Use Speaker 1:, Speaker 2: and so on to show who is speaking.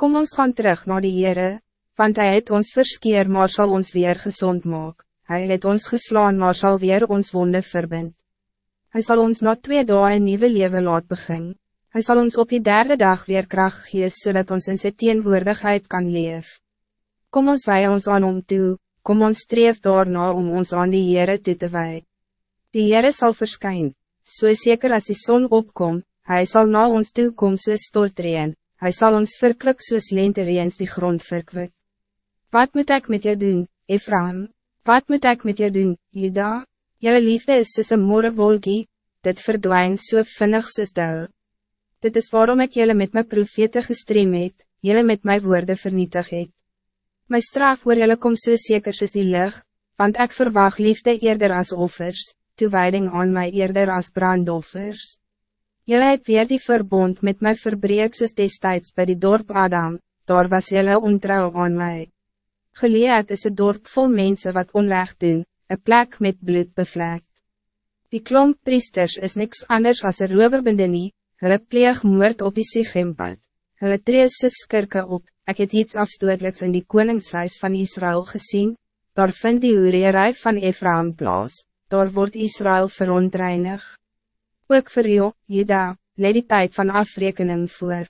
Speaker 1: Kom ons gaan terug naar die Heere, want hij het ons verskeer maar zal ons weer gezond maak. Hij het ons geslaan maar zal weer ons wonde verbind. Hij zal ons na twee dagen een nieuwe leven laat begin. Hij zal ons op die derde dag weer kracht gees, zodat ons in sy teenwoordigheid kan leef. Kom ons wij ons aan om toe, kom ons streef daarna om ons aan die Heere toe te wij. Die Heere zal verschijnen, zo so zeker als die zon opkomt, hij zal na ons toe kom soos stortreen, hij zal ons verkwik soos lentereens die grond verkwik. Wat moet ik met je doen, Ephraim? Wat moet ik met je doen, Juda? Jelle liefde is soos een mooie wolkie, dit verdwijnt so vinnig soos dou. Dit is waarom ik jullie met mijn profete gestream het, jullie met mijn woorden vernietig het. My straf oor jylle kom so seker soos die lucht, want ik verwacht liefde eerder als offers, toewijding aan mij eerder als brandoffers. Jylle het weer die verbond met my verbreek soos destijds by die dorp Adam, daar was jylle ontrouw aan mij. Geleerd is het dorp vol mensen wat onrecht doen, een plek met bloed bevlekt. Die klomp priesters is niks anders als een roverbindenie, hulle pleeg moord op die Sichempad. Hulle trees sy skirke op, ek het iets afstootliks in die koningshuis van Israël gezien, daar vind die hoerierij van Ephraim plaas, daar wordt Israël verontreinig. Ook vir jou, Jeda, leid die tijd van afrekening voor.